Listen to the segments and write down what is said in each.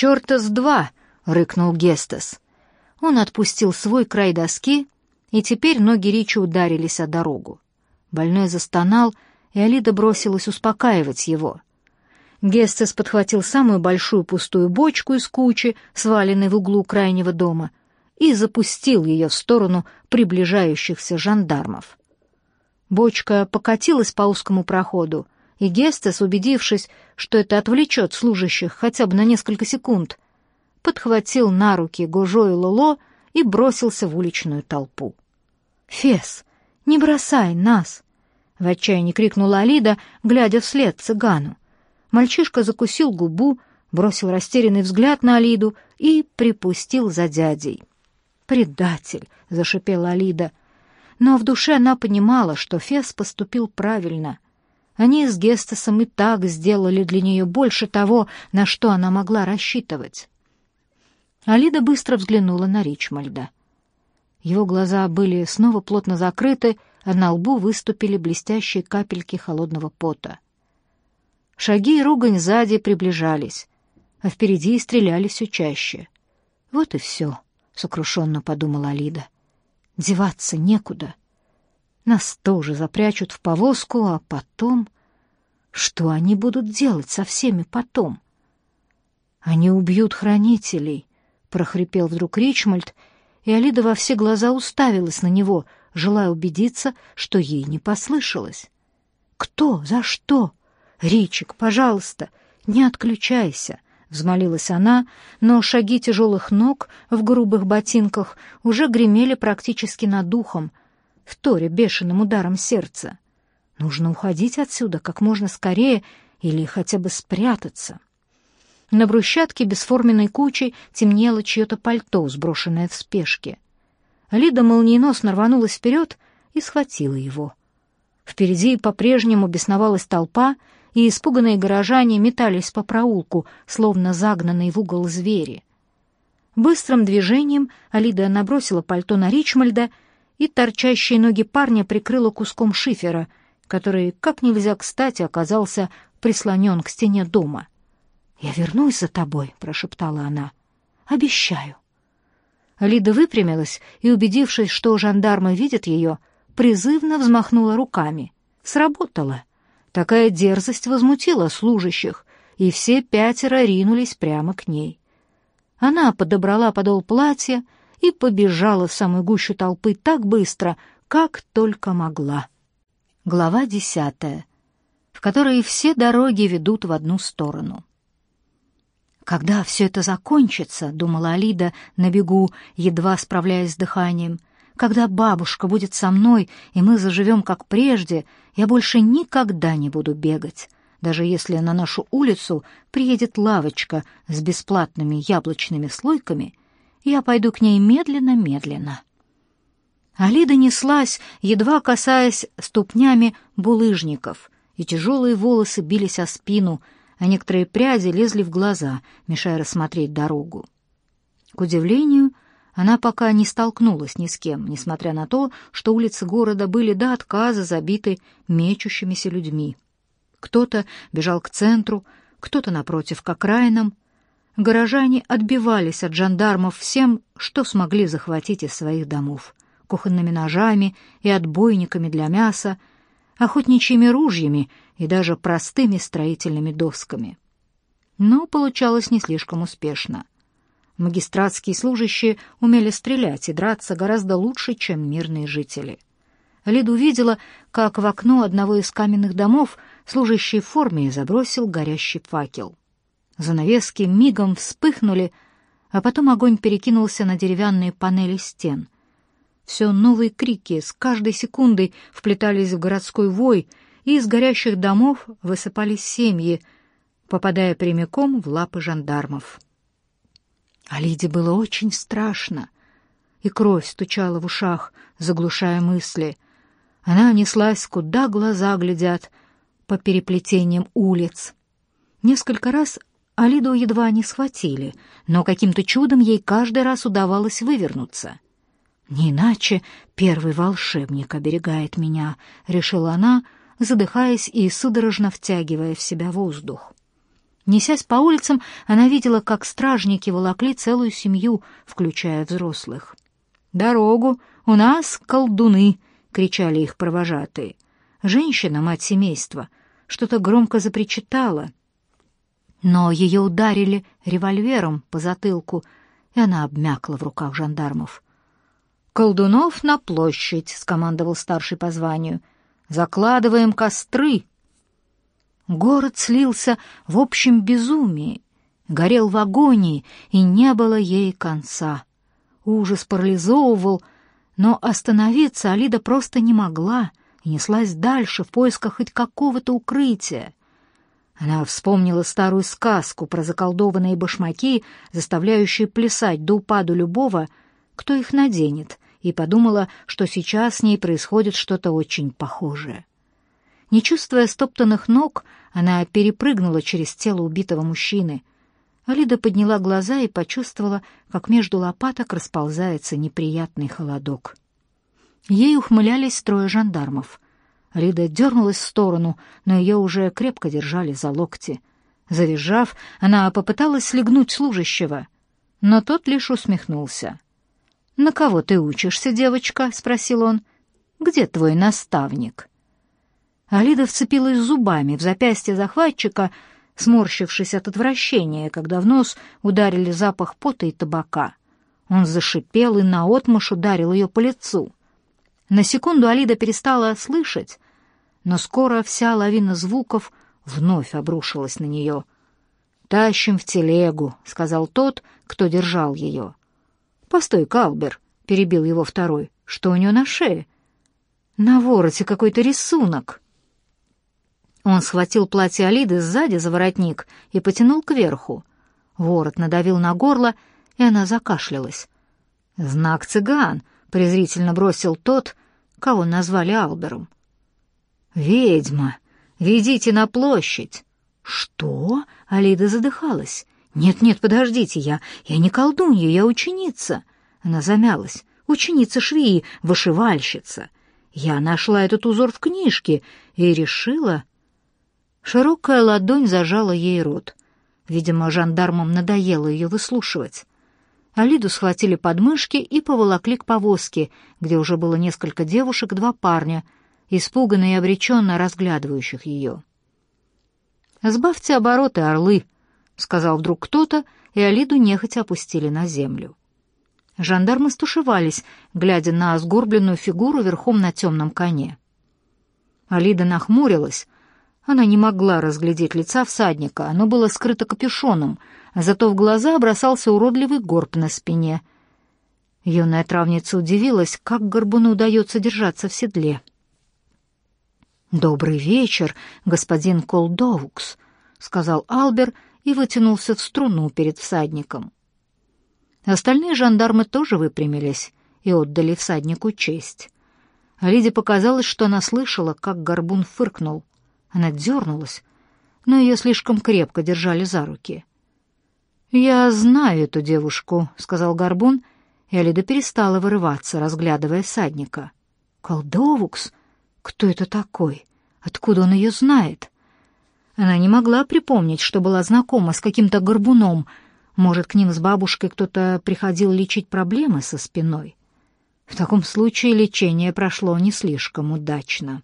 «Черта с два!» — рыкнул Гестас. Он отпустил свой край доски, и теперь ноги Ричи ударились о дорогу. Больной застонал, и Алида бросилась успокаивать его. Гестес подхватил самую большую пустую бочку из кучи, сваленной в углу крайнего дома, и запустил ее в сторону приближающихся жандармов. Бочка покатилась по узкому проходу, и Гестес, убедившись, что это отвлечет служащих хотя бы на несколько секунд, подхватил на руки Гужо и Лоло и бросился в уличную толпу. «Фес, не бросай нас!» — в отчаянии крикнула Алида, глядя вслед цыгану. Мальчишка закусил губу, бросил растерянный взгляд на Алиду и припустил за дядей. «Предатель!» — зашипела Алида. Но в душе она понимала, что Фес поступил правильно. Они с Гестасом и так сделали для нее больше того, на что она могла рассчитывать. Алида быстро взглянула на Ричмальда. Его глаза были снова плотно закрыты, а на лбу выступили блестящие капельки холодного пота. Шаги и ругань сзади приближались, а впереди стреляли все чаще. Вот и все сокрушенно подумала Алида. Деваться некуда. Нас тоже запрячут в повозку, а потом... Что они будут делать со всеми потом? Они убьют хранителей, прохрипел вдруг Ричмольд, и Алида во все глаза уставилась на него, желая убедиться, что ей не послышалось. Кто? За что? Ричик, пожалуйста, не отключайся. — взмолилась она, но шаги тяжелых ног в грубых ботинках уже гремели практически над духом, вторя бешеным ударом сердца. Нужно уходить отсюда как можно скорее или хотя бы спрятаться. На брусчатке бесформенной кучей темнело чье-то пальто, сброшенное в спешке. Лида молниеносно рванулась вперед и схватила его. Впереди по-прежнему бесновалась толпа, и испуганные горожане метались по проулку, словно загнанные в угол звери. Быстрым движением Алида набросила пальто на Ричмальда, и торчащие ноги парня прикрыла куском шифера, который, как нельзя кстати, оказался прислонен к стене дома. «Я вернусь за тобой», — прошептала она. «Обещаю». Алида выпрямилась и, убедившись, что жандармы видят ее, призывно взмахнула руками. Сработало. Такая дерзость возмутила служащих, и все пятеро ринулись прямо к ней. Она подобрала подол платья и побежала в самую гущу толпы так быстро, как только могла. Глава десятая, в которой все дороги ведут в одну сторону. «Когда все это закончится», — думала Алида на бегу, едва справляясь с дыханием, когда бабушка будет со мной, и мы заживем как прежде, я больше никогда не буду бегать, даже если на нашу улицу приедет лавочка с бесплатными яблочными слойками, я пойду к ней медленно-медленно. Алида неслась, едва касаясь ступнями булыжников, и тяжелые волосы бились о спину, а некоторые пряди лезли в глаза, мешая рассмотреть дорогу. К удивлению, она пока не столкнулась ни с кем, несмотря на то, что улицы города были до отказа забиты мечущимися людьми. Кто-то бежал к центру, кто-то напротив к окраинам. Горожане отбивались от жандармов всем, что смогли захватить из своих домов — кухонными ножами и отбойниками для мяса, охотничьими ружьями и даже простыми строительными досками. Но получалось не слишком успешно — Магистратские служащие умели стрелять и драться гораздо лучше, чем мирные жители. Лида увидела, как в окно одного из каменных домов служащий в форме забросил горящий факел. Занавески мигом вспыхнули, а потом огонь перекинулся на деревянные панели стен. Все новые крики с каждой секундой вплетались в городской вой, и из горящих домов высыпались семьи, попадая прямиком в лапы жандармов. А Лиде было очень страшно, и кровь стучала в ушах, заглушая мысли. Она неслась, куда глаза глядят, по переплетениям улиц. Несколько раз Алиду едва не схватили, но каким-то чудом ей каждый раз удавалось вывернуться. «Не иначе первый волшебник оберегает меня», — решила она, задыхаясь и судорожно втягивая в себя воздух. Несясь по улицам, она видела, как стражники волокли целую семью, включая взрослых. «Дорогу! У нас колдуны!» — кричали их провожатые. Женщина, мать семейства, что-то громко запричитала. Но ее ударили револьвером по затылку, и она обмякла в руках жандармов. «Колдунов на площадь!» — скомандовал старший по званию. «Закладываем костры!» Город слился в общем безумии, горел в агонии, и не было ей конца. Ужас парализовывал, но остановиться Алида просто не могла и неслась дальше в поисках хоть какого-то укрытия. Она вспомнила старую сказку про заколдованные башмаки, заставляющие плясать до упаду любого, кто их наденет, и подумала, что сейчас с ней происходит что-то очень похожее. Не чувствуя стоптанных ног, она перепрыгнула через тело убитого мужчины. Алида подняла глаза и почувствовала, как между лопаток расползается неприятный холодок. Ей ухмылялись трое жандармов. Алида дернулась в сторону, но ее уже крепко держали за локти. Завизжав, она попыталась слегнуть служащего, но тот лишь усмехнулся. «На кого ты учишься, девочка?» — спросил он. «Где твой наставник?» Алида вцепилась зубами в запястье захватчика, сморщившись от отвращения, когда в нос ударили запах пота и табака. Он зашипел и наотмашь ударил ее по лицу. На секунду Алида перестала слышать, но скоро вся лавина звуков вновь обрушилась на нее. «Тащим в телегу», — сказал тот, кто держал ее. «Постой, Калбер», — перебил его второй, — «что у нее на шее?» «На вороте какой-то рисунок». Он схватил платье Алиды сзади за воротник и потянул кверху. Ворот надавил на горло, и она закашлялась. «Знак цыган», — презрительно бросил тот, кого назвали Албером. «Ведьма! Ведите на площадь!» «Что?» — Алида задыхалась. «Нет-нет, подождите, я... я не колдунья, я ученица!» Она замялась. «Ученица швеи, вышивальщица!» Я нашла этот узор в книжке и решила, Широкая ладонь зажала ей рот. Видимо, жандармам надоело ее выслушивать. Алиду схватили подмышки и поволокли к повозке, где уже было несколько девушек, два парня, испуганно и обреченно разглядывающих ее. «Сбавьте обороты, орлы», — сказал вдруг кто-то, и Алиду нехотя опустили на землю. Жандармы стушевались, глядя на сгорбленную фигуру верхом на темном коне. Алида нахмурилась, она не могла разглядеть лица всадника, оно было скрыто капюшоном, зато в глаза бросался уродливый горб на спине. Юная травница удивилась, как горбуну удается держаться в седле. «Добрый вечер, господин Колдоукс», — сказал Албер и вытянулся в струну перед всадником. Остальные жандармы тоже выпрямились и отдали всаднику честь. Лиде показалось, что она слышала, как горбун фыркнул. Она дернулась, но ее слишком крепко держали за руки. «Я знаю эту девушку», — сказал Горбун, и Алида перестала вырываться, разглядывая садника. «Колдовукс? Кто это такой? Откуда он ее знает?» Она не могла припомнить, что была знакома с каким-то горбуном. Может, к ним с бабушкой кто-то приходил лечить проблемы со спиной. В таком случае лечение прошло не слишком удачно.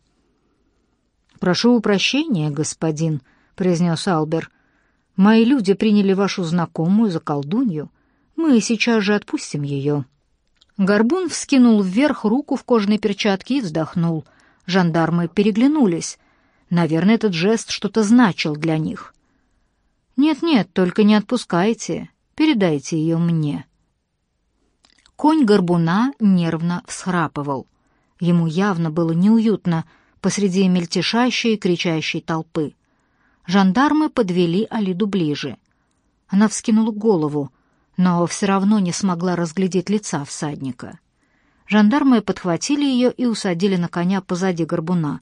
«Прошу прощения, господин», — произнес Албер. «Мои люди приняли вашу знакомую за колдунью. Мы сейчас же отпустим ее». Горбун вскинул вверх руку в кожаной перчатке и вздохнул. Жандармы переглянулись. Наверное, этот жест что-то значил для них. «Нет-нет, только не отпускайте. Передайте ее мне». Конь горбуна нервно всхрапывал. Ему явно было неуютно, — посреди мельтешащей и кричащей толпы. Жандармы подвели Алиду ближе. Она вскинула голову, но все равно не смогла разглядеть лица всадника. Жандармы подхватили ее и усадили на коня позади горбуна.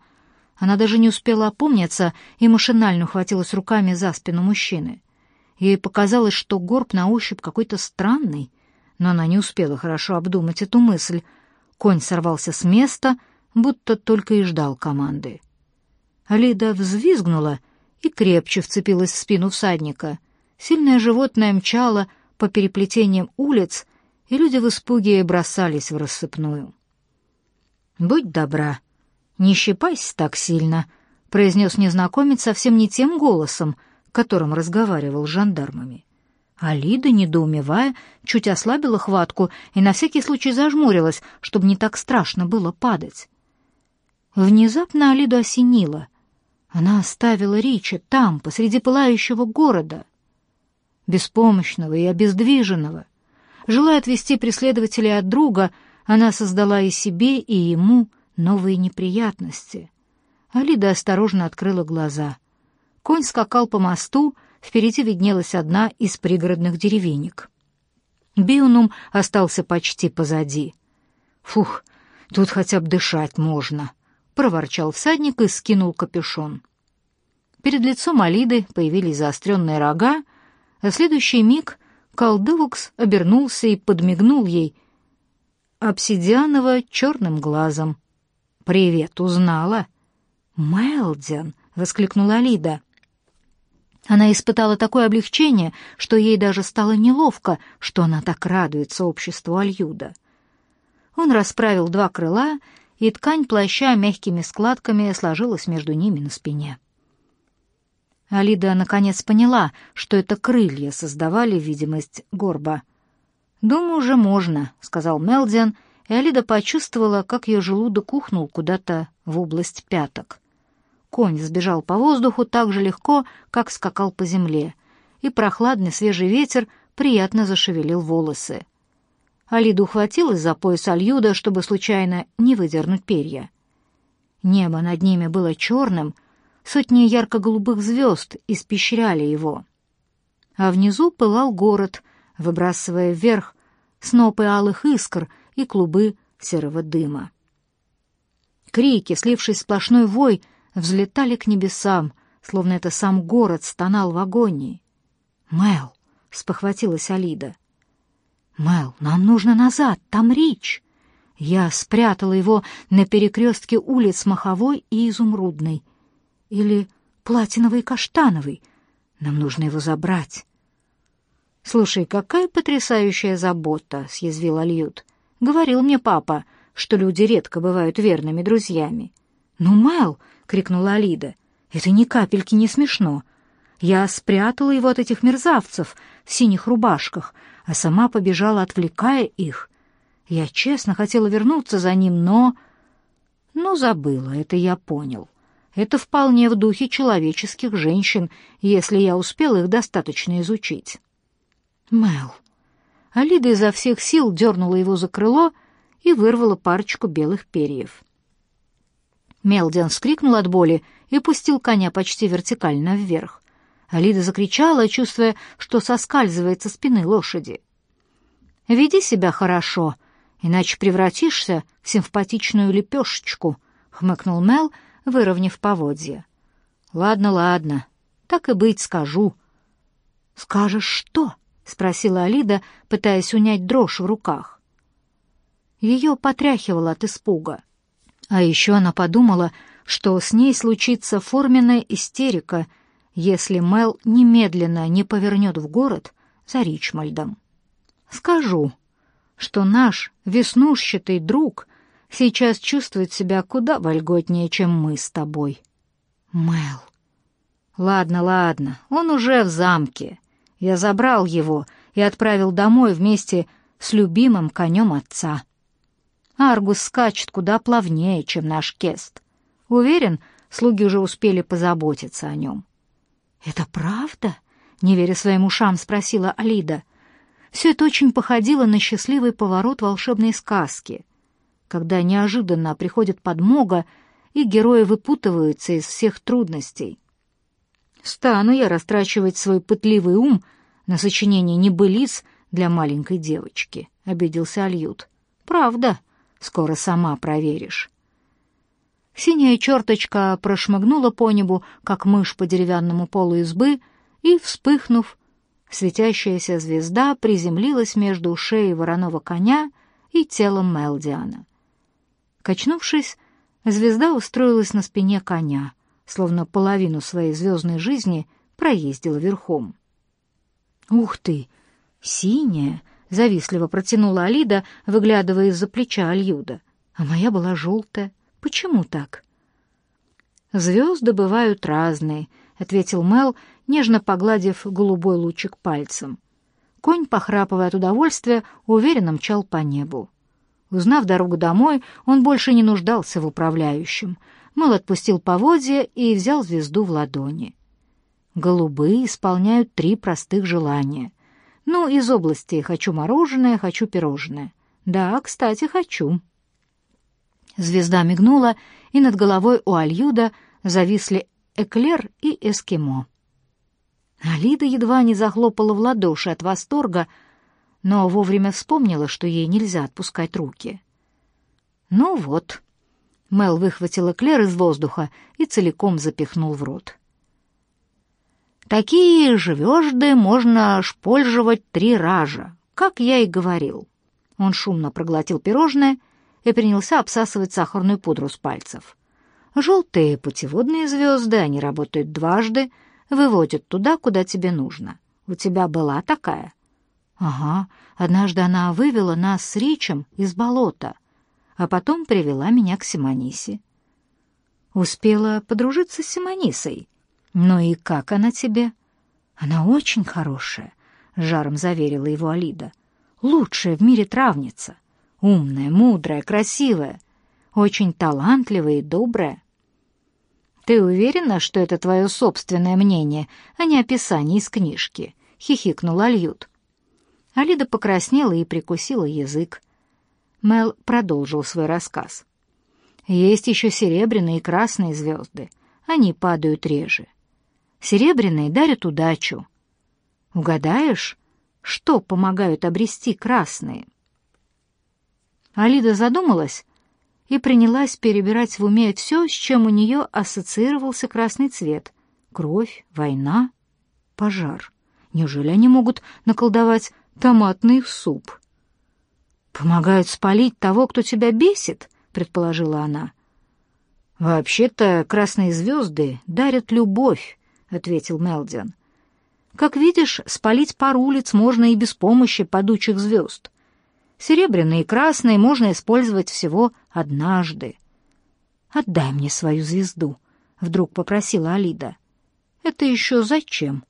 Она даже не успела опомниться и машинально ухватилась руками за спину мужчины. Ей показалось, что горб на ощупь какой-то странный, но она не успела хорошо обдумать эту мысль. Конь сорвался с места — будто только и ждал команды. Алида взвизгнула и крепче вцепилась в спину всадника. Сильное животное мчало по переплетениям улиц, и люди в испуге бросались в рассыпную. «Будь добра, не щипайся так сильно», — произнес незнакомец совсем не тем голосом, которым разговаривал с жандармами. Алида, недоумевая, чуть ослабила хватку и на всякий случай зажмурилась, чтобы не так страшно было падать. Внезапно Алиду осенило. Она оставила Рича там, посреди пылающего города, беспомощного и обездвиженного. Желая отвести преследователей от друга, она создала и себе, и ему новые неприятности. Алида осторожно открыла глаза. Конь скакал по мосту, впереди виднелась одна из пригородных деревенек. Биунум остался почти позади. «Фух, тут хотя бы дышать можно», — проворчал всадник и скинул капюшон. Перед лицом Алиды появились заостренные рога, а в следующий миг Колдылукс обернулся и подмигнул ей обсидианово черным глазом. «Привет, узнала?» «Мэлден!» — воскликнула Алида. Она испытала такое облегчение, что ей даже стало неловко, что она так радуется обществу Альюда. Он расправил два крыла, и ткань плаща мягкими складками сложилась между ними на спине. Алида наконец поняла, что это крылья создавали видимость горба. «Думаю, уже можно», — сказал Мелдиан, и Алида почувствовала, как ее желудок ухнул куда-то в область пяток. Конь сбежал по воздуху так же легко, как скакал по земле, и прохладный свежий ветер приятно зашевелил волосы. Алида ухватилась за пояс Альюда, чтобы случайно не выдернуть перья. Небо над ними было черным, сотни ярко-голубых звезд испещряли его. А внизу пылал город, выбрасывая вверх снопы алых искр и клубы серого дыма. Крики, слившись в сплошной вой, взлетали к небесам, словно это сам город стонал в агонии. «Мэл!» — спохватилась Алида. «Мэл, нам нужно назад, там Рич!» Я спрятала его на перекрестке улиц Маховой и Изумрудной. Или Платиновой и Каштановой. Нам нужно его забрать. «Слушай, какая потрясающая забота!» — съязвил Альют. «Говорил мне папа, что люди редко бывают верными друзьями». «Ну, Мэл!» крикнула Алида. «Это ни капельки не смешно. Я спрятала его от этих мерзавцев в синих рубашках, а сама побежала, отвлекая их. Я честно хотела вернуться за ним, но... Но забыла, это я понял. Это вполне в духе человеческих женщин, если я успела их достаточно изучить. Мэл. Алида изо всех сил дернула его за крыло и вырвала парочку белых перьев. Мелдиан вскрикнул от боли и пустил коня почти вертикально вверх. Алида закричала, чувствуя, что соскальзывает со спины лошади. «Веди себя хорошо, иначе превратишься в симпатичную лепешечку», — хмыкнул Мел, выровняв поводья. «Ладно, ладно, так и быть скажу». «Скажешь что?» — спросила Алида, пытаясь унять дрожь в руках. Ее потряхивало от испуга. А еще она подумала, что с ней случится форменная истерика, если Мел немедленно не повернет в город за Ричмальдом. «Скажу, что наш веснушчатый друг сейчас чувствует себя куда вольготнее, чем мы с тобой». «Мел...» «Ладно, ладно, он уже в замке. Я забрал его и отправил домой вместе с любимым конем отца». Аргус скачет куда плавнее, чем наш Кест. Уверен, слуги уже успели позаботиться о нем. «Это правда?» — не веря своим ушам, спросила Алида. Все это очень походило на счастливый поворот волшебной сказки, когда неожиданно приходит подмога, и герои выпутываются из всех трудностей. Стану я растрачивать свой пытливый ум на сочинение небылиц для маленькой девочки, — обиделся Альют. Правда, Скоро сама проверишь. Синяя черточка прошмыгнула по небу, как мышь по деревянному полу избы, и, вспыхнув, светящаяся звезда приземлилась между шеей вороного коня и телом Мелдиана. Качнувшись, звезда устроилась на спине коня, словно половину своей звездной жизни проездила верхом. «Ух ты! Синяя!» — завистливо протянула Алида, выглядывая из-за плеча Альюда. «А моя была желтая. Почему так?» «Звезды бывают разные», — ответил Мел, нежно погладив голубой лучик пальцем. Конь, похрапывая от удовольствия, уверенно мчал по небу. Узнав дорогу домой, он больше не нуждался в управляющем. Мэл отпустил поводья и взял звезду в ладони. Голубые исполняют три простых желания. Ну, из области «хочу мороженое, хочу пирожное». Да, кстати, хочу. Звезда мигнула, и над головой у Альюда зависли эклер и эскимо. Алида едва не захлопала в ладоши от восторга, но вовремя вспомнила, что ей нельзя отпускать руки. «Ну вот», — Мел выхватил эклер из воздуха и целиком запихнул в рот. «Такие звезды можно шпольживать три раза, как я и говорил». Он шумно проглотил пирожное и принялся обсасывать сахарную пудру с пальцев. «Желтые путеводные звезды, они работают дважды, выводят туда, куда тебе нужно. У тебя была такая?» «Ага, однажды она вывела нас с Ричем из болота, а потом привела меня к Симонисе». «Успела подружиться с Симонисой?» «Ну и как она тебе?» «Она очень хорошая», — жаром заверила его Алида. «Лучшая в мире травница. Умная, мудрая, красивая, очень талантливая и добрая». «Ты уверена, что это твое собственное мнение, а не описание из книжки?» — хихикнул Альют. Алида покраснела и прикусила язык. Мел продолжил свой рассказ. «Есть еще серебряные и красные звезды. Они падают реже. Серебряные дарят удачу. Угадаешь, что помогают обрести красные? Алида задумалась и принялась перебирать в уме все, с чем у нее ассоциировался красный цвет. Кровь, война, пожар. Неужели они могут наколдовать томатный суп? «Помогают спалить того, кто тебя бесит», — предположила она. «Вообще-то красные звезды дарят любовь, ответил Мелдиан. Как видишь, спалить пару улиц можно и без помощи падучих звезд. Серебряные и красные можно использовать всего однажды. «Отдай мне свою звезду», — вдруг попросила Алида. «Это еще зачем?»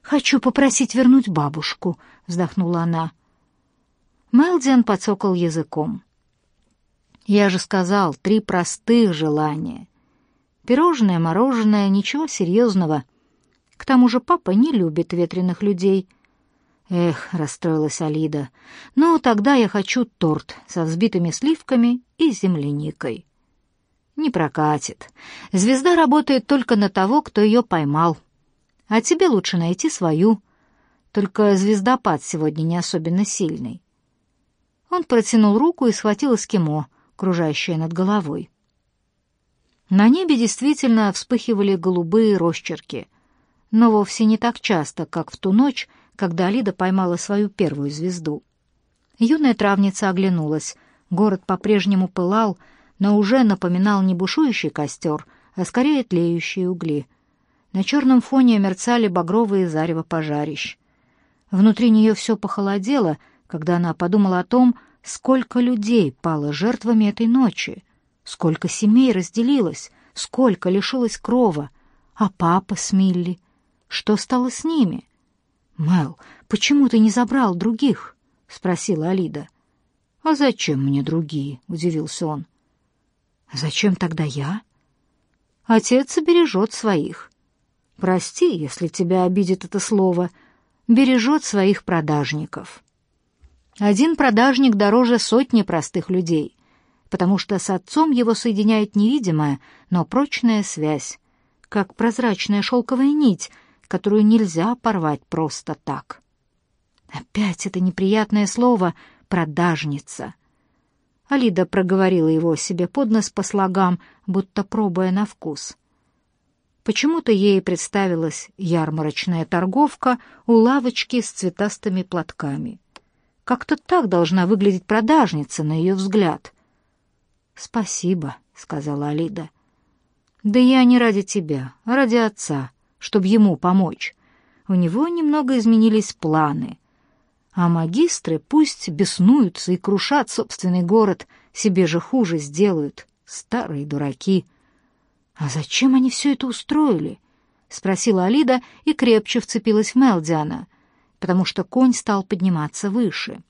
«Хочу попросить вернуть бабушку», — вздохнула она. Мелдиан подсокал языком. «Я же сказал, три простых желания. Пирожное, мороженое, ничего серьезного. К тому же папа не любит ветреных людей. Эх, расстроилась Алида. Ну, тогда я хочу торт со взбитыми сливками и земляникой. Не прокатит. Звезда работает только на того, кто ее поймал. А тебе лучше найти свою. Только звездопад сегодня не особенно сильный. Он протянул руку и схватил эскимо, кружащее над головой. На небе действительно вспыхивали голубые росчерки, но вовсе не так часто, как в ту ночь, когда Алида поймала свою первую звезду. Юная травница оглянулась. Город по-прежнему пылал, но уже напоминал не бушующий костер, а скорее тлеющие угли. На черном фоне мерцали багровые зарево пожарищ. Внутри нее все похолодело, когда она подумала о том, сколько людей пало жертвами этой ночи, Сколько семей разделилось, сколько лишилось крова. А папа с Милли? Что стало с ними? «Мел, почему ты не забрал других?» — спросила Алида. «А зачем мне другие?» — удивился он. «Зачем тогда я?» «Отец бережет своих. Прости, если тебя обидит это слово. Бережет своих продажников. Один продажник дороже сотни простых людей потому что с отцом его соединяет невидимая, но прочная связь, как прозрачная шелковая нить, которую нельзя порвать просто так. Опять это неприятное слово «продажница». Алида проговорила его себе под нос по слогам, будто пробуя на вкус. Почему-то ей представилась ярмарочная торговка у лавочки с цветастыми платками. Как-то так должна выглядеть продажница, на ее взгляд — «Спасибо», — сказала Алида. Да я не ради тебя, а ради отца, чтобы ему помочь. У него немного изменились планы. А магистры пусть беснуются и крушат собственный город, себе же хуже сделают. Старые дураки. А зачем они все это устроили? Спросила Алида и крепче вцепилась в Мелдиана, потому что конь стал подниматься выше.